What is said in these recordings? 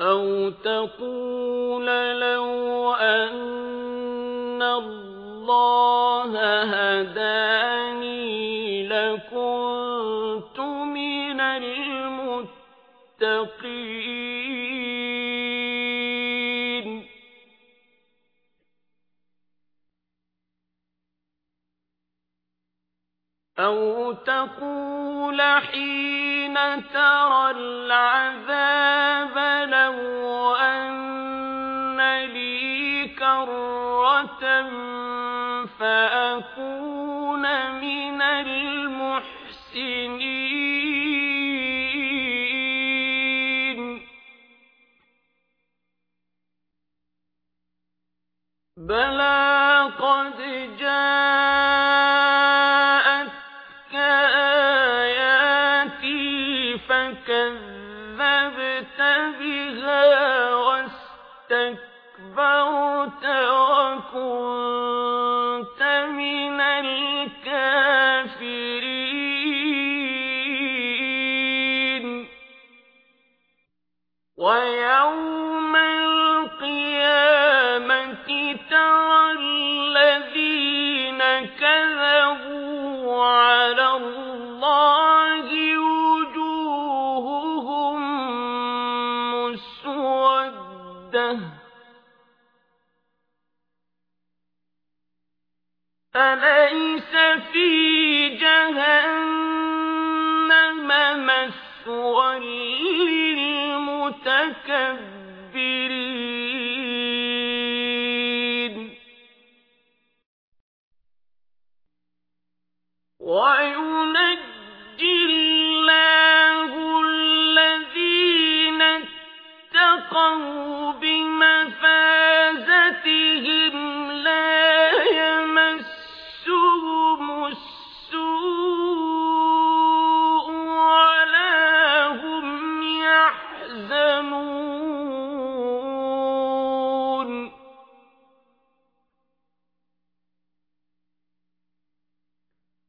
أَوْ تَقُولَ لَوْ أَنَّ اللَّهَ هَدَانِي لَكُنتُ مِنَ الْمُتَّقِينَ أَوْ تَقُولَ حِينَ تَرَى الْعَذَابَ فَأَكُونَ مِنَ الْمُحْسِنِينَ. بَلَىٰ قَدْ جَاءَتْكَ آيَاتِي فَكَذَّبْتَ بِهَا وَاسْتَكْبَرْتَ وَكُنتَ أَلَيْسَ فِي جَهَنَّمَ مَثْوًى لِّلْمُتَكَبِّرِينَ؟ وَيُنَجِّي اللَّهُ الَّذِينَ اتَّقَوْا بِمَفَازَتِهِمْ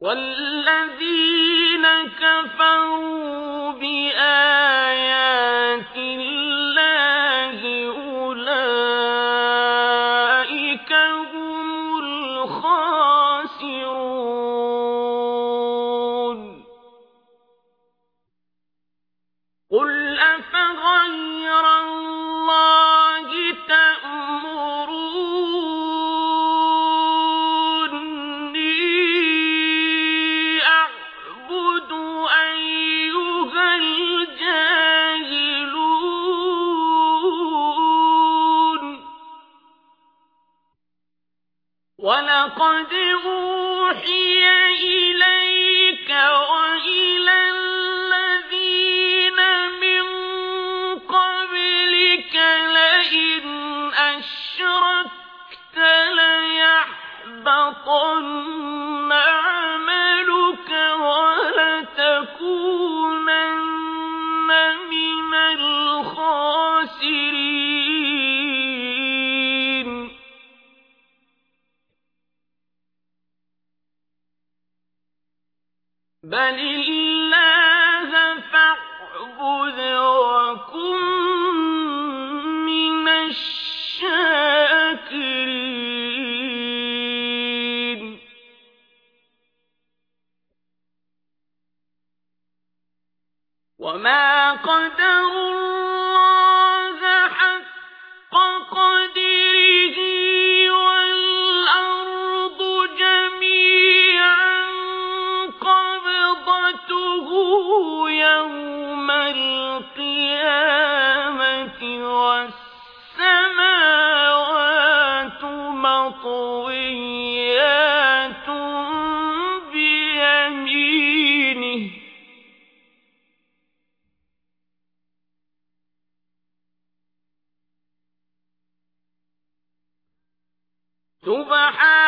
وَالَّذِينَ كَفَرُوا بِآيَاتِ وَلَقَدْ أُوحِيَ إِلَيْكَ وَإِلَى الَّذِينَ مِن قَبْلِكَ لَئِنْ أَشْرَكْتَ لَيَحْبَطَنَّ عَمَلُكَ وَلَتَكُونَنَّ بَلِ اللَّهَ فَاعْبُدْ مِّنَ الشَّاكِرِينَ سبحان